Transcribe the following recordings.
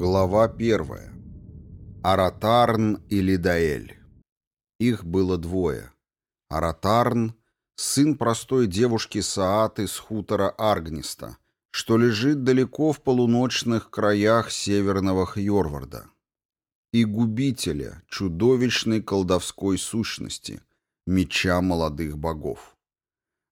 Глава 1. Аратарн и Лидаэль. Их было двое. Аратарн — сын простой девушки Сааты с хутора Аргниста, что лежит далеко в полуночных краях северного Хьорварда. И губителя, чудовищной колдовской сущности, меча молодых богов.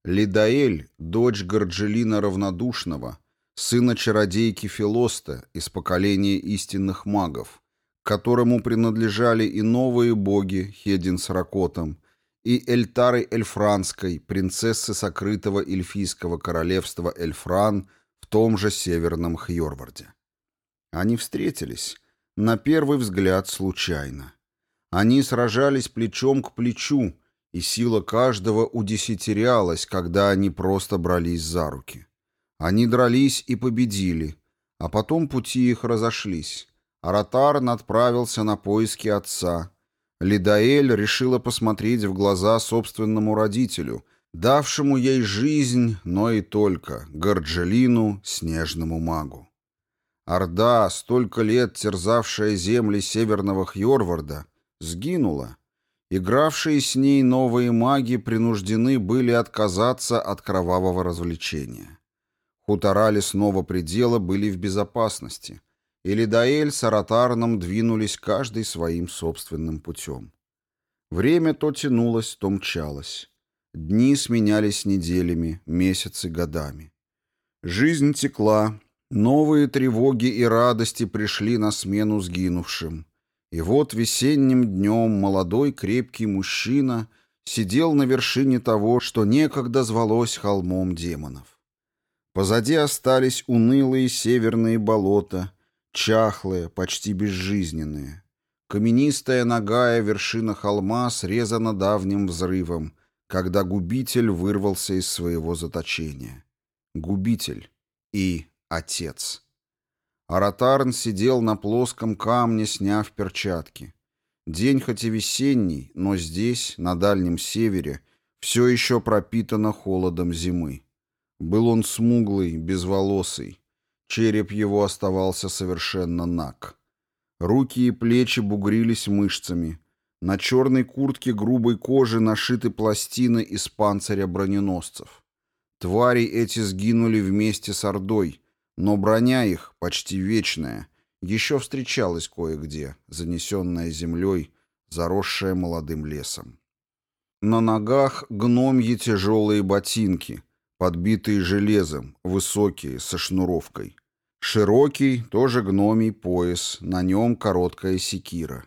Лидаэль, дочь Горджелина Равнодушного — сына чародейки Филоста из поколения истинных магов, которому принадлежали и новые боги Хедин с Ракотом, и Эльтары Эльфранской, принцессы сокрытого эльфийского королевства Эльфран в том же северном Хьорварде. Они встретились, на первый взгляд, случайно. Они сражались плечом к плечу, и сила каждого удесятерялась, когда они просто брались за руки. Они дрались и победили, а потом пути их разошлись. Аратар отправился на поиски отца. Лидаэль решила посмотреть в глаза собственному родителю, давшему ей жизнь, но и только, Горджелину, снежному магу. Орда, столько лет терзавшая земли северного Хьорварда, сгинула. Игравшие с ней новые маги принуждены были отказаться от кровавого развлечения. Хутора лесного предела были в безопасности, и Лидаэль с Аратарном двинулись каждый своим собственным путем. Время то тянулось, то мчалось. Дни сменялись неделями, месяцы — годами. Жизнь текла, новые тревоги и радости пришли на смену сгинувшим. И вот весенним днем молодой крепкий мужчина сидел на вершине того, что некогда звалось холмом демонов. Позади остались унылые северные болота, чахлые, почти безжизненные. Каменистая ногая вершина холма срезана давним взрывом, когда губитель вырвался из своего заточения. Губитель и отец. Аратарн сидел на плоском камне, сняв перчатки. День хоть и весенний, но здесь, на Дальнем Севере, все еще пропитано холодом зимы. Был он смуглый, безволосый. Череп его оставался совершенно наг. Руки и плечи бугрились мышцами. На черной куртке грубой кожи нашиты пластины из панциря броненосцев. Твари эти сгинули вместе с Ордой, но броня их, почти вечная, еще встречалась кое-где, занесенная землей, заросшая молодым лесом. На ногах гномьи тяжелые ботинки, подбитые железом, высокие, со шнуровкой. Широкий, тоже гномий пояс, на нем короткая секира.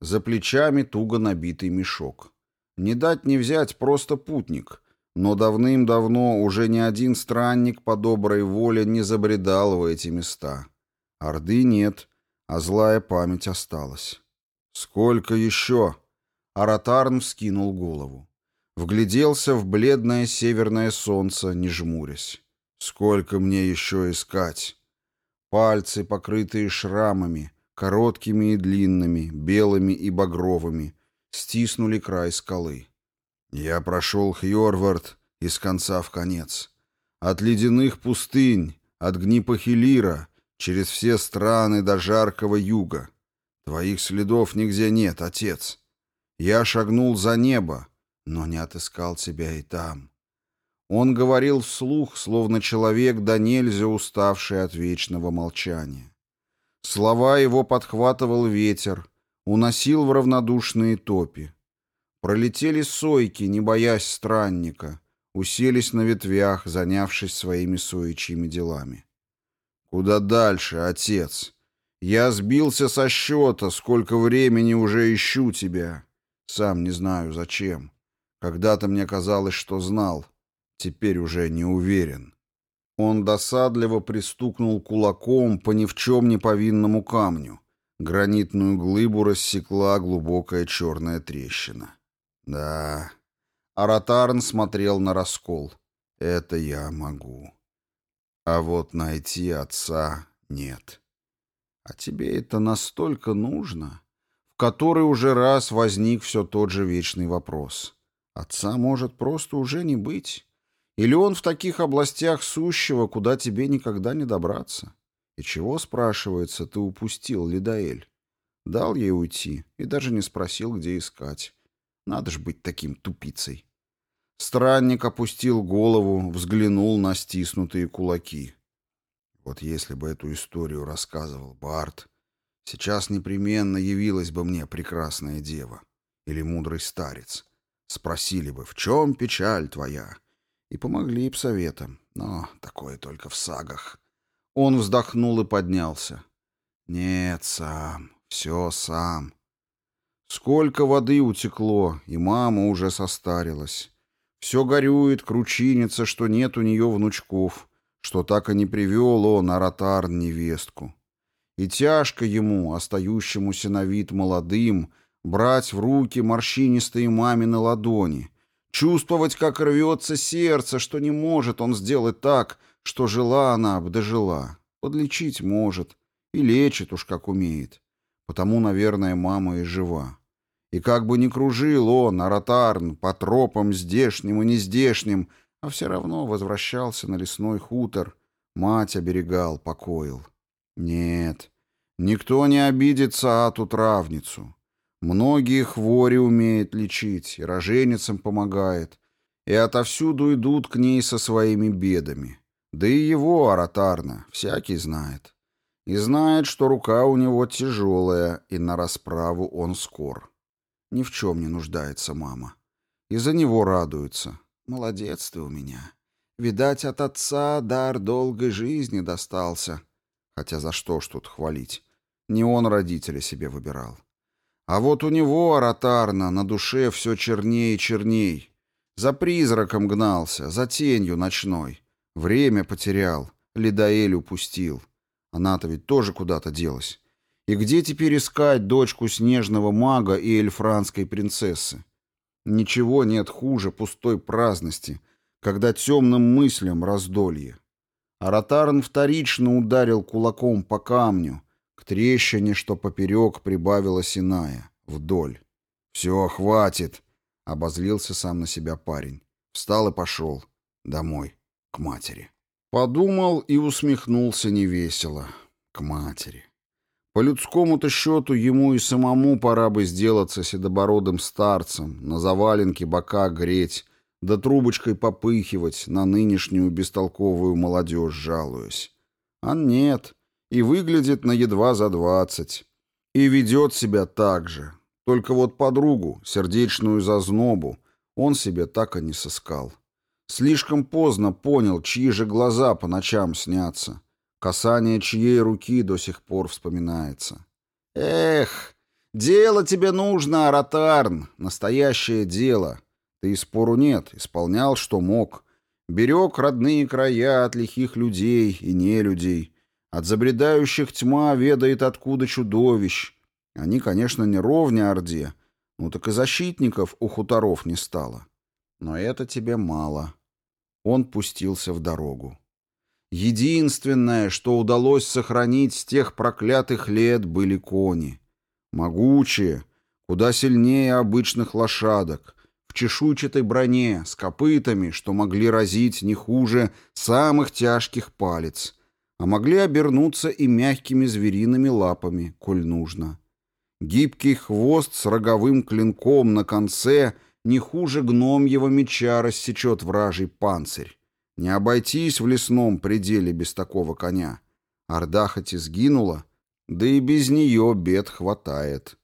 За плечами туго набитый мешок. Не дать не взять просто путник, но давным-давно уже ни один странник по доброй воле не забредал в эти места. Орды нет, а злая память осталась. «Сколько еще?» Аратарн вскинул голову. Вгляделся в бледное северное солнце, не жмурясь. Сколько мне еще искать? Пальцы, покрытые шрамами, короткими и длинными, белыми и багровыми, стиснули край скалы. Я прошел Хьорвард из конца в конец. От ледяных пустынь, от Гнипахилира, через все страны до жаркого юга. Твоих следов нигде нет, отец. Я шагнул за небо, но не отыскал тебя и там. Он говорил вслух, словно человек да нельзя уставший от вечного молчания. Слова его подхватывал ветер, уносил в равнодушные топи. Пролетели сойки, не боясь странника, уселись на ветвях, занявшись своими соичьими делами. «Куда дальше, отец? Я сбился со счета, сколько времени уже ищу тебя. Сам не знаю, зачем. Когда-то мне казалось, что знал. Теперь уже не уверен. Он досадливо пристукнул кулаком по ни в чем не повинному камню. Гранитную глыбу рассекла глубокая черная трещина. Да. Аратарн смотрел на раскол. Это я могу. А вот найти отца нет. А тебе это настолько нужно? В который уже раз возник все тот же вечный вопрос. — Отца может просто уже не быть. Или он в таких областях сущего, куда тебе никогда не добраться? И чего, спрашивается, ты упустил, Лидаэль? Дал ей уйти и даже не спросил, где искать. Надо ж быть таким тупицей. Странник опустил голову, взглянул на стиснутые кулаки. Вот если бы эту историю рассказывал Барт, сейчас непременно явилась бы мне прекрасная дева или мудрый старец. Спросили бы, в чем печаль твоя? И помогли б советом, но такое только в сагах. Он вздохнул и поднялся. Нет, сам, все сам. Сколько воды утекло, и мама уже состарилась. Все горюет, кручинится, что нет у нее внучков, что так и не привел он Аратар невестку. И тяжко ему, остающемуся на вид молодым, брать в руки морщинистые мамины ладони, чувствовать, как рвется сердце, что не может он сделать так, что жила она, да жила. Подлечить может и лечит уж как умеет. Потому, наверное, мама и жива. И как бы ни кружил он, Аратарн, по тропам здешним и нездешним, а все равно возвращался на лесной хутор, мать оберегал, покоил. Нет, никто не обидится Ату травницу. Многие хвори умеет лечить, и роженицам помогает, и отовсюду идут к ней со своими бедами. Да и его, Аратарна, всякий знает. И знает, что рука у него тяжелая, и на расправу он скор. Ни в чем не нуждается мама. И за него радуется. Молодец ты у меня. Видать, от отца дар долгой жизни достался. Хотя за что ж тут хвалить? Не он родителя себе выбирал. А вот у него, Аратарна на душе все чернее и черней. За призраком гнался, за тенью ночной. Время потерял, Лидаэль упустил. Она-то ведь тоже куда-то делась. И где теперь искать дочку снежного мага и эльфранской принцессы? Ничего нет хуже пустой праздности, когда темным мыслям раздолье. Аратарн вторично ударил кулаком по камню, к трещине, что поперек, прибавилась иная, вдоль. «Все, хватит!» — обозлился сам на себя парень. Встал и пошел. Домой. К матери. Подумал и усмехнулся невесело. К матери. По людскому-то счету ему и самому пора бы сделаться седобородым старцем, на заваленке бока греть, да трубочкой попыхивать, на нынешнюю бестолковую молодежь жалуясь. А нет, и выглядит на едва за двадцать. И ведет себя так же. Только вот подругу, сердечную зазнобу, он себе так и не сыскал. Слишком поздно понял, чьи же глаза по ночам снятся. Касание чьей руки до сих пор вспоминается. «Эх, дело тебе нужно, Аратарн, настоящее дело. Ты и спору нет, исполнял, что мог. Берег родные края от лихих людей и нелюдей» От забредающих тьма ведает откуда чудовищ. Они, конечно, не ровня Орде, ну так и защитников у хуторов не стало. Но это тебе мало. Он пустился в дорогу. Единственное, что удалось сохранить с тех проклятых лет, были кони. Могучие, куда сильнее обычных лошадок, в чешуйчатой броне, с копытами, что могли разить не хуже самых тяжких палец — а могли обернуться и мягкими звериными лапами, коль нужно. Гибкий хвост с роговым клинком на конце не хуже гномьего меча рассечет вражий панцирь. Не обойтись в лесном пределе без такого коня. Орда хоть и сгинула, да и без нее бед хватает.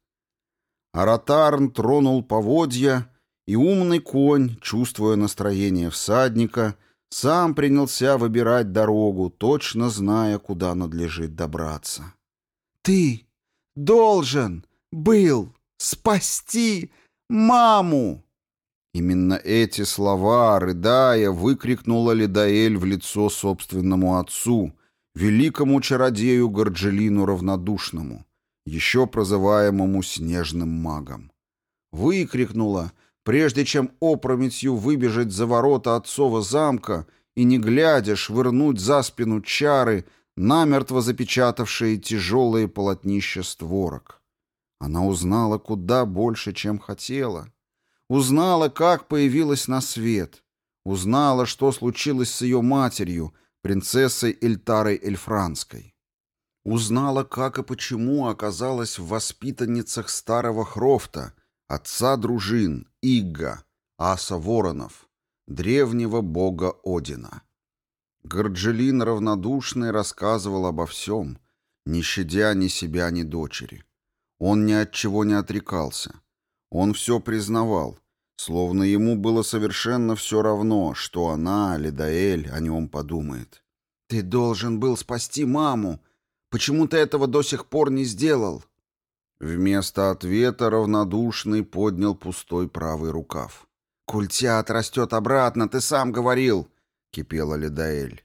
Аратарн тронул поводья, и умный конь, чувствуя настроение всадника, сам принялся выбирать дорогу, точно зная, куда надлежит добраться. «Ты должен был спасти маму!» Именно эти слова, рыдая, выкрикнула Ледаэль в лицо собственному отцу, великому чародею Горджелину Равнодушному, еще прозываемому Снежным магом. Выкрикнула — Прежде чем опрометью выбежать за ворота отцова замка и, не глядя, швырнуть за спину чары, намертво запечатавшие тяжелые полотнища створок. Она узнала куда больше, чем хотела. Узнала, как появилась на свет. Узнала, что случилось с ее матерью, принцессой Эльтарой Эльфранской. Узнала, как и почему оказалась в воспитанницах старого Хрофта, отца дружин Игга, аса воронов, древнего бога Одина. Горджелин равнодушный рассказывал обо всем, не щадя ни себя, ни дочери. Он ни от чего не отрекался. Он все признавал, словно ему было совершенно все равно, что она, Ледаэль, о нем подумает. «Ты должен был спасти маму. Почему ты этого до сих пор не сделал?» Вместо ответа равнодушный поднял пустой правый рукав. «Культят отрастет обратно, ты сам говорил!» — кипела Ледаэль.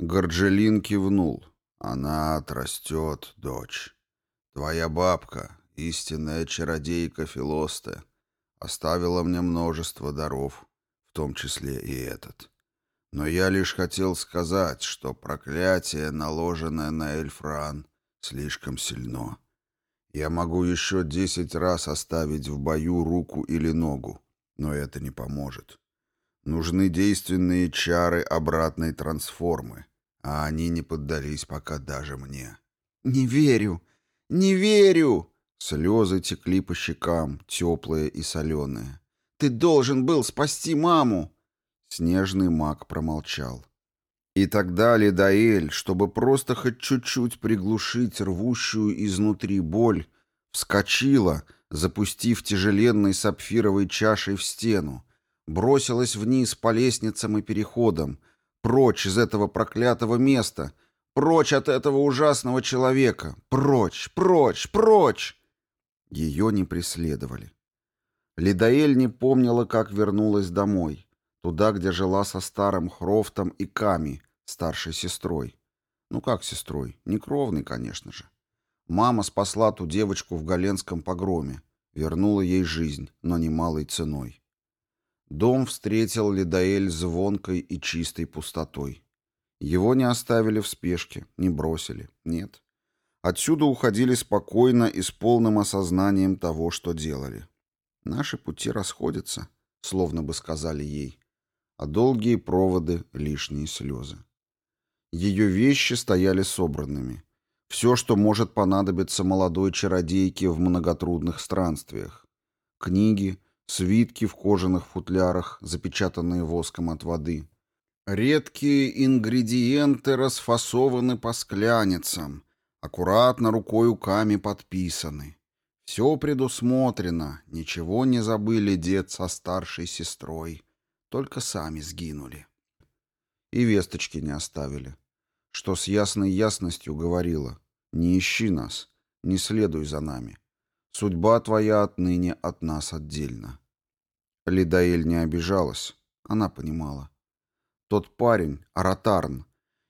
Горджелин кивнул. «Она отрастет, дочь. Твоя бабка, истинная чародейка Филосте, оставила мне множество даров, в том числе и этот. Но я лишь хотел сказать, что проклятие, наложенное на Эльфран, слишком сильно». Я могу еще десять раз оставить в бою руку или ногу, но это не поможет. Нужны действенные чары обратной трансформы, а они не поддались пока даже мне. «Не верю! Не верю!» Слезы текли по щекам, теплые и соленые. «Ты должен был спасти маму!» Снежный маг промолчал. И тогда Лидаэль, чтобы просто хоть чуть-чуть приглушить рвущую изнутри боль, вскочила, запустив тяжеленной сапфировой чашей в стену, бросилась вниз по лестницам и переходам, прочь из этого проклятого места, прочь от этого ужасного человека, прочь, прочь, прочь! Ее не преследовали. Лидаэль не помнила, как вернулась домой. Туда, где жила со старым Хрофтом и Ками, старшей сестрой. Ну как сестрой? Не кровной, конечно же. Мама спасла ту девочку в Галенском погроме, вернула ей жизнь, но немалой ценой. Дом встретил Лидаэль звонкой и чистой пустотой. Его не оставили в спешке, не бросили, нет. Отсюда уходили спокойно и с полным осознанием того, что делали. Наши пути расходятся, словно бы сказали ей а долгие проводы — лишние слезы. Ее вещи стояли собранными. Все, что может понадобиться молодой чародейке в многотрудных странствиях. Книги, свитки в кожаных футлярах, запечатанные воском от воды. Редкие ингредиенты расфасованы по скляницам, аккуратно рукой руками подписаны. Все предусмотрено, ничего не забыли дед со старшей сестрой. Только сами сгинули. И весточки не оставили. Что с ясной ясностью говорила. Не ищи нас, не следуй за нами. Судьба твоя отныне от нас отдельно. Лидаэль не обижалась, она понимала. Тот парень, Аратарн,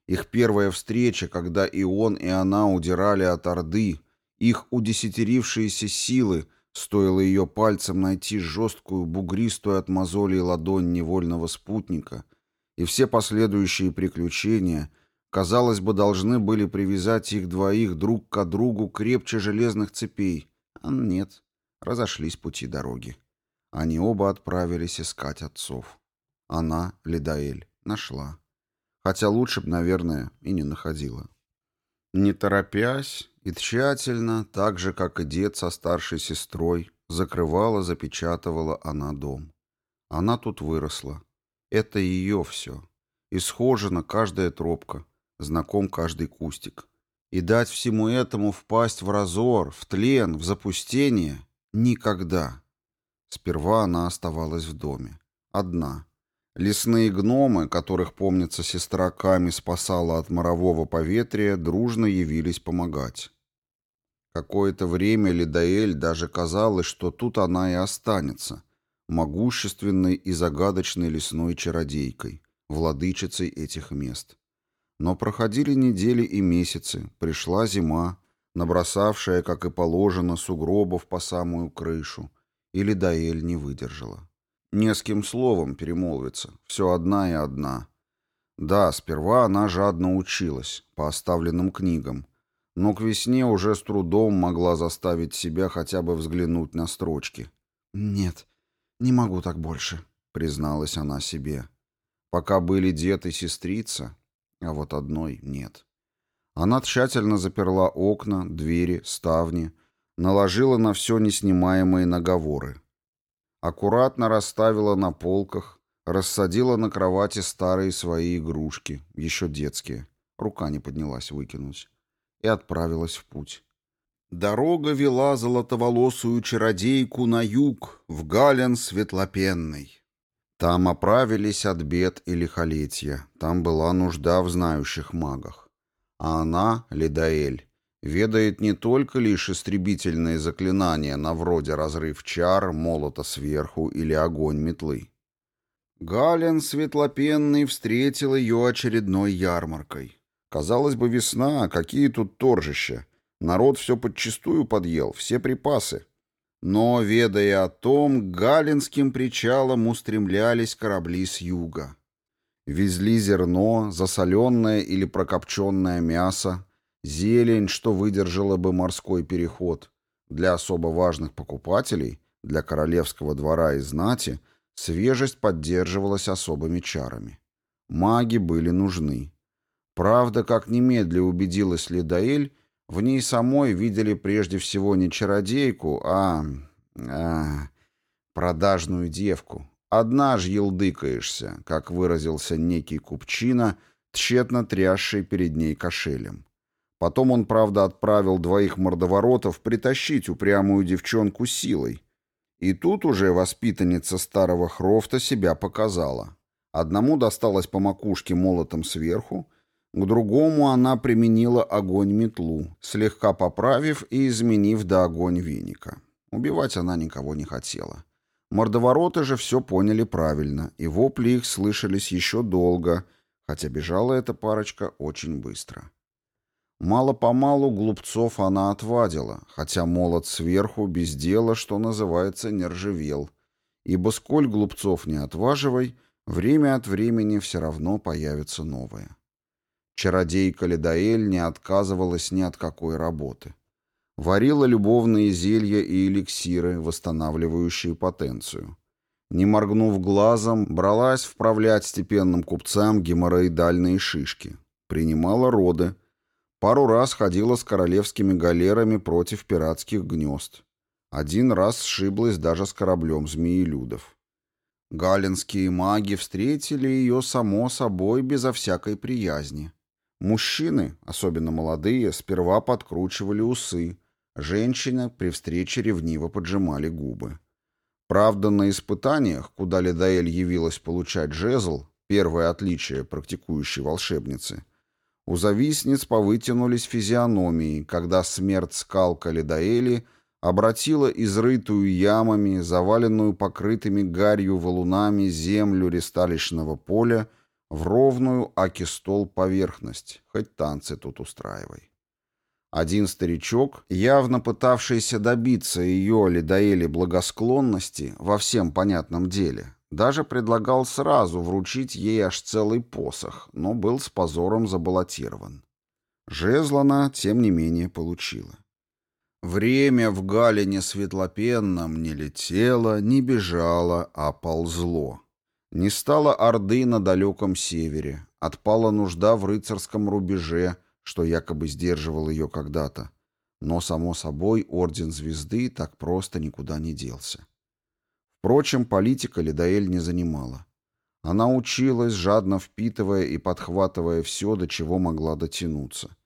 их первая встреча, когда и он, и она удирали от Орды, их удесятерившиеся силы — Стоило ее пальцем найти жесткую, бугристую от мозолей ладонь невольного спутника, и все последующие приключения, казалось бы, должны были привязать их двоих друг к другу крепче железных цепей. А нет, разошлись пути дороги. Они оба отправились искать отцов. Она, Лидаэль, нашла. Хотя лучше б, наверное, и не находила. Не торопясь и тщательно, так же, как и дед со старшей сестрой, закрывала, запечатывала она дом. Она тут выросла. Это ее все. И схожена каждая тропка, знаком каждый кустик. И дать всему этому впасть в разор, в тлен, в запустение — никогда. Сперва она оставалась в доме. Одна. Лесные гномы, которых, помнится, сестра Ками спасала от морового поветрия, дружно явились помогать. Какое-то время Лидаэль даже казалось, что тут она и останется, могущественной и загадочной лесной чародейкой, владычицей этих мест. Но проходили недели и месяцы, пришла зима, набросавшая, как и положено, сугробов по самую крышу, и Лидаэль не выдержала. Не с кем словом перемолвиться, все одна и одна. Да, сперва она жадно училась, по оставленным книгам, но к весне уже с трудом могла заставить себя хотя бы взглянуть на строчки. «Нет, не могу так больше», — призналась она себе. «Пока были дед и сестрица, а вот одной нет». Она тщательно заперла окна, двери, ставни, наложила на все неснимаемые наговоры. Аккуратно расставила на полках, рассадила на кровати старые свои игрушки, еще детские. Рука не поднялась выкинуть. И отправилась в путь. Дорога вела золотоволосую чародейку на юг, в Гален Светлопенный. Там оправились от бед и лихолетья, там была нужда в знающих магах. А она, Лидаэль, ведает не только лишь истребительные заклинания на вроде разрыв чар, молота сверху или огонь метлы. Гален Светлопенный встретил ее очередной ярмаркой. Казалось бы, весна, а какие тут торжища. Народ все подчистую подъел, все припасы. Но, ведая о том, к галинским причалам устремлялись корабли с юга. Везли зерно, засоленное или прокопченное мясо, зелень, что выдержала бы морской переход. Для особо важных покупателей, для королевского двора и знати, свежесть поддерживалась особыми чарами. Маги были нужны. Правда, как немедленно убедилась Лидаэль, в ней самой видели прежде всего не чародейку, а... а... продажную девку. Одна ж елдыкаешься, как выразился некий купчина, тщетно трясший перед ней кошелем. Потом он, правда, отправил двоих мордоворотов притащить упрямую девчонку силой. И тут уже воспитанница старого Хрофта себя показала. Одному досталось по макушке молотом сверху, к другому она применила огонь-метлу, слегка поправив и изменив до огонь веника. Убивать она никого не хотела. Мордовороты же все поняли правильно, и вопли их слышались еще долго, хотя бежала эта парочка очень быстро. Мало-помалу глупцов она отвадила, хотя молот сверху без дела, что называется, не ржавел. Ибо сколь глупцов не отваживай, время от времени все равно появятся новые. Чародейка Ледаэль не отказывалась ни от какой работы. Варила любовные зелья и эликсиры, восстанавливающие потенцию. Не моргнув глазом, бралась вправлять степенным купцам геморроидальные шишки. Принимала роды – Пару раз ходила с королевскими галерами против пиратских гнезд. Один раз сшиблась даже с кораблем змеилюдов. Галинские маги встретили ее, само собой, безо всякой приязни. Мужчины, особенно молодые, сперва подкручивали усы, женщины при встрече ревниво поджимали губы. Правда, на испытаниях, куда Ледаэль явилась получать жезл, первое отличие практикующей волшебницы, у завистниц повытянулись физиономии, когда смерть скалка Ледоэли обратила изрытую ямами, заваленную покрытыми гарью валунами землю ресталищного поля в ровную акистол поверхность, хоть танцы тут устраивай. Один старичок, явно пытавшийся добиться ее Ледоэли благосклонности во всем понятном деле, даже предлагал сразу вручить ей аж целый посох, но был с позором забаллотирован. Жезл она, тем не менее, получила. Время в Галине Светлопенном не летело, не бежало, а ползло. Не стало Орды на далеком севере, отпала нужда в рыцарском рубеже, что якобы сдерживал ее когда-то. Но, само собой, Орден Звезды так просто никуда не делся. Впрочем, политика Лидаэль не занимала. Она училась, жадно впитывая и подхватывая все, до чего могла дотянуться.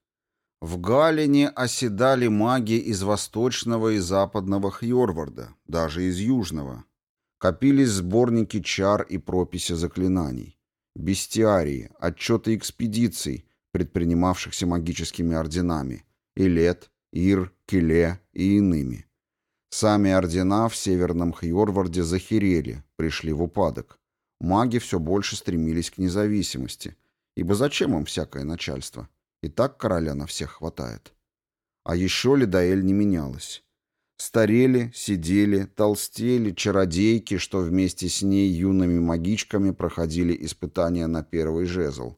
В Галине оседали маги из восточного и западного Хьорварда, даже из южного. Копились сборники чар и прописи заклинаний. Бестиарии, отчеты экспедиций, предпринимавшихся магическими орденами, Илет, Ир, Келе и иными. Сами ордена в Северном Хьорварде захерели, пришли в упадок. Маги все больше стремились к независимости, ибо зачем им всякое начальство? И так короля на всех хватает. А еще Лидаэль не менялась. Старели, сидели, толстели чародейки, что вместе с ней юными магичками проходили испытания на первый жезл.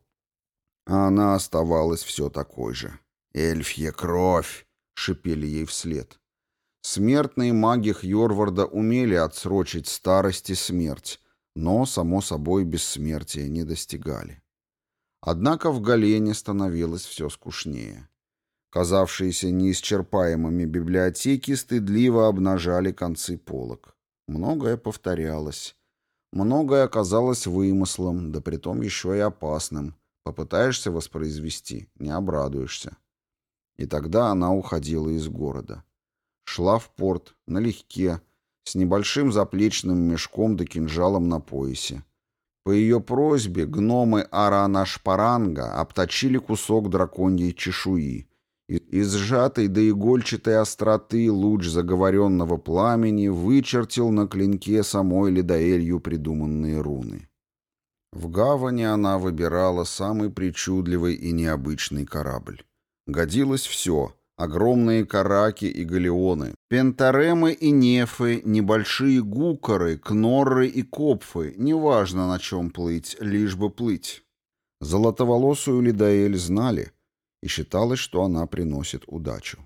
А она оставалась все такой же. «Эльфья кровь!» — шипели ей вслед. Смертные маги Хьорварда умели отсрочить старость и смерть, но, само собой, бессмертия не достигали. Однако в Галене становилось все скучнее. Казавшиеся неисчерпаемыми библиотеки стыдливо обнажали концы полок. Многое повторялось. Многое оказалось вымыслом, да притом еще и опасным. Попытаешься воспроизвести — не обрадуешься. И тогда она уходила из города шла в порт, налегке, с небольшим заплечным мешком да кинжалом на поясе. По ее просьбе гномы Аранашпаранга обточили кусок драконьей чешуи. и сжатой до игольчатой остроты луч заговоренного пламени вычертил на клинке самой ледоэлью придуманные руны. В гавани она выбирала самый причудливый и необычный корабль. Годилось все — Огромные караки и галеоны, пентаремы и нефы, небольшие гукоры, кноры и копфы, неважно на чем плыть, лишь бы плыть. Золотоволосую Лидаэль знали, и считалось, что она приносит удачу.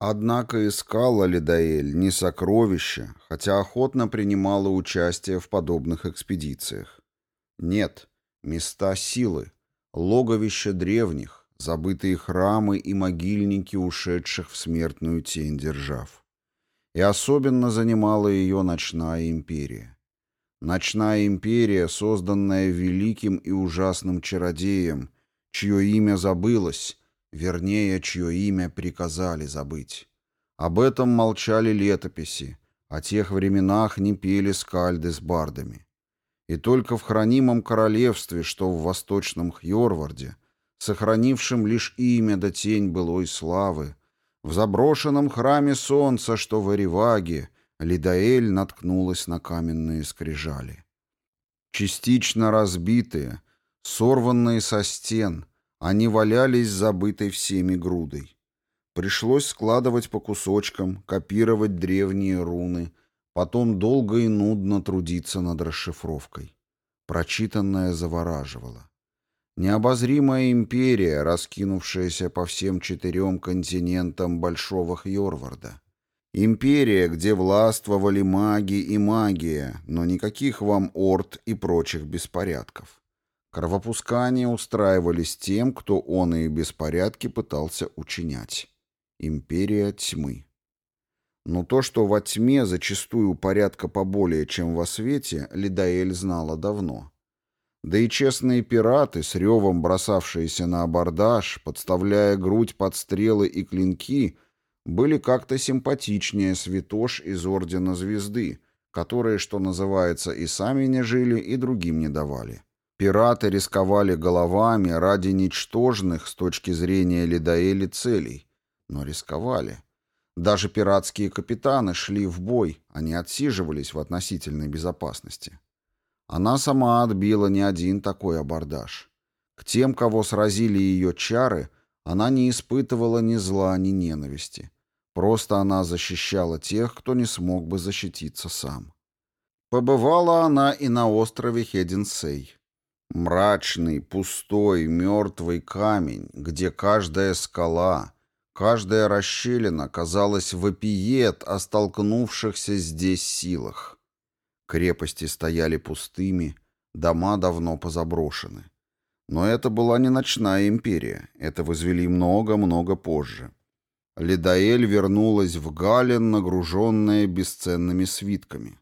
Однако искала Лидаэль не сокровища, хотя охотно принимала участие в подобных экспедициях. Нет, места силы, логовище древних, забытые храмы и могильники ушедших в смертную тень держав. И особенно занимала ее ночная империя. Ночная империя, созданная великим и ужасным чародеем, чье имя забылось, вернее, чье имя приказали забыть. Об этом молчали летописи, о тех временах не пели скальды с бардами. И только в хранимом королевстве, что в восточном Хьорварде, сохранившим лишь имя да тень былой славы, в заброшенном храме солнца, что в Ореваге, Лидаэль наткнулась на каменные скрижали. Частично разбитые, сорванные со стен, они валялись забытой всеми грудой. Пришлось складывать по кусочкам, копировать древние руны, потом долго и нудно трудиться над расшифровкой. Прочитанное завораживало. Необозримая империя, раскинувшаяся по всем четырем континентам Большого Хьорварда. Империя, где властвовали маги и магия, но никаких вам орд и прочих беспорядков. Кровопускания устраивались тем, кто он и беспорядки пытался учинять. Империя тьмы. Но то, что во тьме зачастую порядка поболее, чем во свете, Лидаэль знала давно. Да и честные пираты, с ревом бросавшиеся на абордаж, подставляя грудь под стрелы и клинки, были как-то симпатичнее святош из Ордена Звезды, которые, что называется, и сами не жили, и другим не давали. Пираты рисковали головами ради ничтожных с точки зрения Ледоэли целей, но рисковали. Даже пиратские капитаны шли в бой, они отсиживались в относительной безопасности. Она сама отбила не один такой абордаж. К тем, кого сразили ее чары, она не испытывала ни зла, ни ненависти. Просто она защищала тех, кто не смог бы защититься сам. Побывала она и на острове Хеденсей, Мрачный, пустой, мертвый камень, где каждая скала, каждая расщелина, казалась вопиет о столкнувшихся здесь силах. Крепости стояли пустыми, дома давно позаброшены. Но это была не ночная империя, это возвели много-много позже. Ледаэль вернулась в Гален, нагруженная бесценными свитками.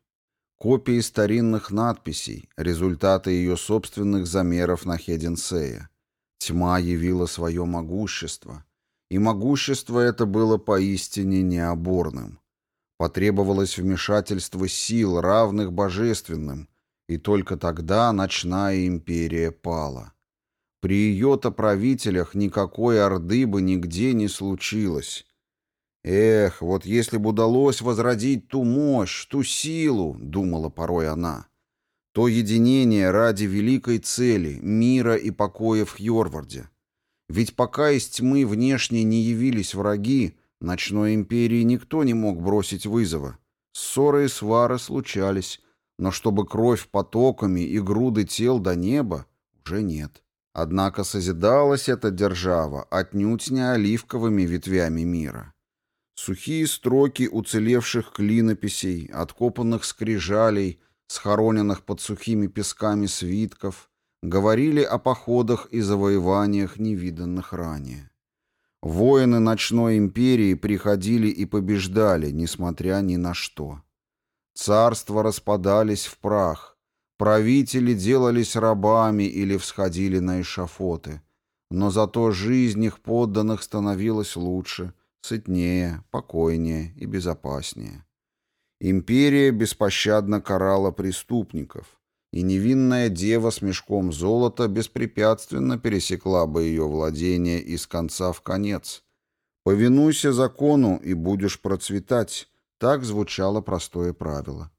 Копии старинных надписей, результаты ее собственных замеров на Хеденсея. Тьма явила свое могущество, и могущество это было поистине необорным. Потребовалось вмешательство сил, равных божественным, и только тогда ночная империя пала. При ее-то правителях никакой орды бы нигде не случилось. «Эх, вот если бы удалось возродить ту мощь, ту силу», — думала порой она, — «то единение ради великой цели, мира и покоя в Хьорварде. Ведь пока из тьмы внешне не явились враги, Ночной империи никто не мог бросить вызова. Ссоры и свары случались, но чтобы кровь потоками и груды тел до неба уже нет. Однако созидалась эта держава отнюдь не оливковыми ветвями мира. Сухие строки уцелевших клинописей, откопанных скрижалей, схороненных под сухими песками свитков, говорили о походах и завоеваниях, невиданных ранее. Воины ночной империи приходили и побеждали, несмотря ни на что. Царства распадались в прах, правители делались рабами или всходили на эшафоты, но зато жизнь их подданных становилась лучше, сытнее, покойнее и безопаснее. Империя беспощадно карала преступников, и невинная дева с мешком золота беспрепятственно пересекла бы ее владение из конца в конец. «Повинуйся закону, и будешь процветать», — так звучало простое правило.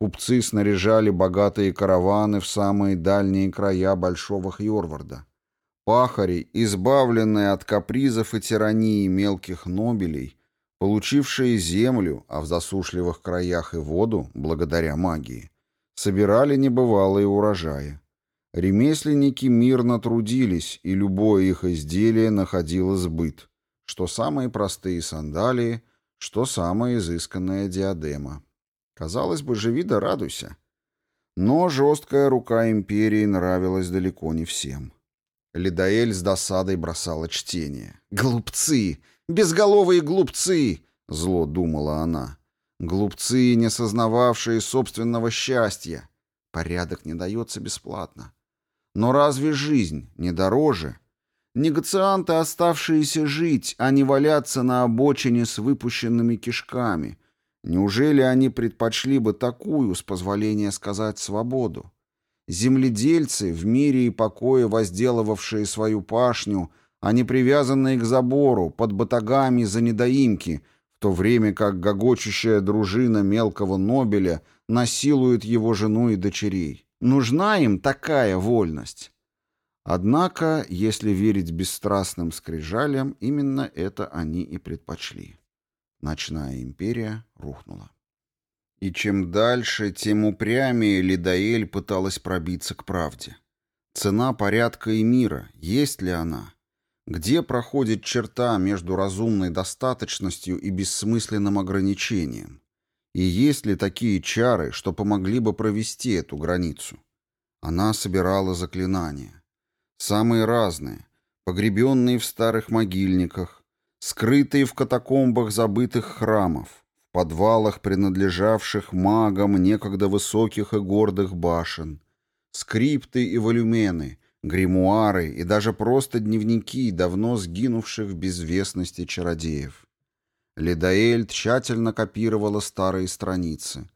Купцы снаряжали богатые караваны в самые дальние края Большого Хьорварда. Пахари, избавленные от капризов и тирании мелких нобелей, получившие землю, а в засушливых краях и воду, благодаря магии, собирали небывалые урожаи. Ремесленники мирно трудились, и любое их изделие находило сбыт, что самые простые сандалии, что самая изысканная диадема. Казалось бы, живи да радуйся. Но жесткая рука империи нравилась далеко не всем. Ледоэль с досадой бросала чтение. «Глупцы! Безголовые глупцы!» — зло думала она. Глупцы, не сознававшие собственного счастья. Порядок не дается бесплатно. Но разве жизнь не дороже? Негацианты, оставшиеся жить, а не валяться на обочине с выпущенными кишками. Неужели они предпочли бы такую, с позволения сказать, свободу? Земледельцы, в мире и покое возделывавшие свою пашню, а не привязанные к забору, под батагами за недоимки – то время как гогочущая дружина мелкого Нобеля насилует его жену и дочерей. Нужна им такая вольность. Однако, если верить бесстрастным скрижалям, именно это они и предпочли. Ночная империя рухнула. И чем дальше, тем упрямее Лидаэль пыталась пробиться к правде. Цена порядка и мира, есть ли она? Где проходит черта между разумной достаточностью и бессмысленным ограничением? И есть ли такие чары, что помогли бы провести эту границу? Она собирала заклинания. Самые разные, погребенные в старых могильниках, скрытые в катакомбах забытых храмов, в подвалах, принадлежавших магам некогда высоких и гордых башен, скрипты и волюмены — гримуары и даже просто дневники давно сгинувших в безвестности чародеев. Ледаэль тщательно копировала старые страницы,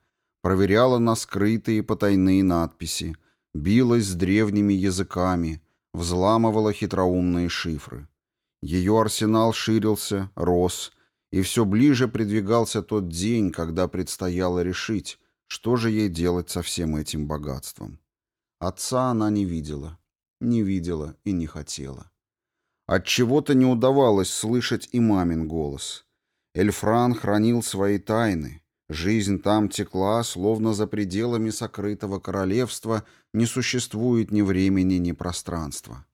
проверяла на скрытые потайные надписи, билась с древними языками, взламывала хитроумные шифры. Ее арсенал ширился, рос, и все ближе придвигался тот день, когда предстояло решить, что же ей делать со всем этим богатством. Отца она не видела, не видела и не хотела. От чего то не удавалось слышать и мамин голос. Эльфран хранил свои тайны. Жизнь там текла, словно за пределами сокрытого королевства не существует ни времени, ни пространства.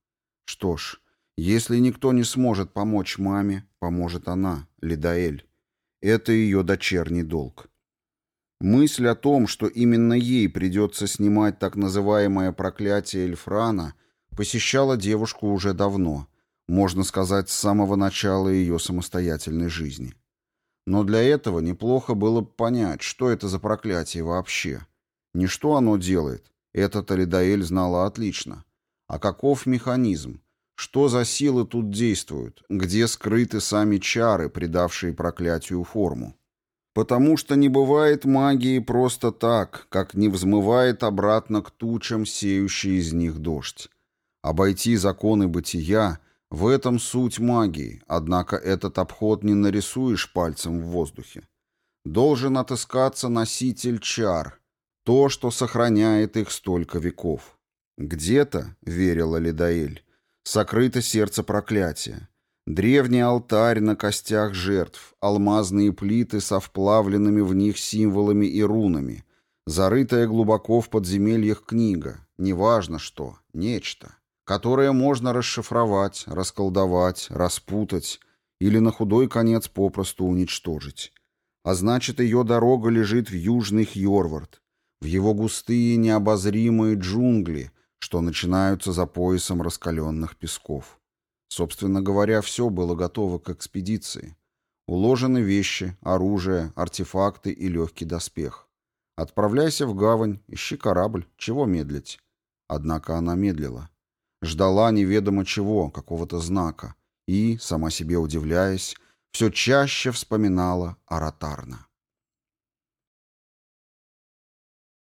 Что ж, если никто не сможет помочь маме, поможет она, Лидаэль. Это ее дочерний долг. Мысль о том, что именно ей придется снимать так называемое проклятие Эльфрана, посещала девушку уже давно, можно сказать, с самого начала ее самостоятельной жизни. Но для этого неплохо было бы понять, что это за проклятие вообще. Не что оно делает, это Талидаэль знала отлично. А каков механизм? Что за силы тут действуют? Где скрыты сами чары, придавшие проклятию форму? Потому что не бывает магии просто так, как не взмывает обратно к тучам сеющий из них дождь. Обойти законы бытия — в этом суть магии, однако этот обход не нарисуешь пальцем в воздухе. Должен отыскаться носитель чар, то, что сохраняет их столько веков. Где-то, — верила Лидаэль, — сокрыто сердце проклятия. Древний алтарь на костях жертв, алмазные плиты со вплавленными в них символами и рунами, зарытая глубоко в подземельях книга, неважно что, нечто которое можно расшифровать, расколдовать, распутать или на худой конец попросту уничтожить. А значит, ее дорога лежит в южный Хьорвард, в его густые необозримые джунгли, что начинаются за поясом раскаленных песков. Собственно говоря, все было готово к экспедиции. Уложены вещи, оружие, артефакты и легкий доспех. Отправляйся в гавань, ищи корабль, чего медлить. Однако она медлила ждала неведомо чего, какого-то знака, и, сама себе удивляясь, все чаще вспоминала о Ротарна.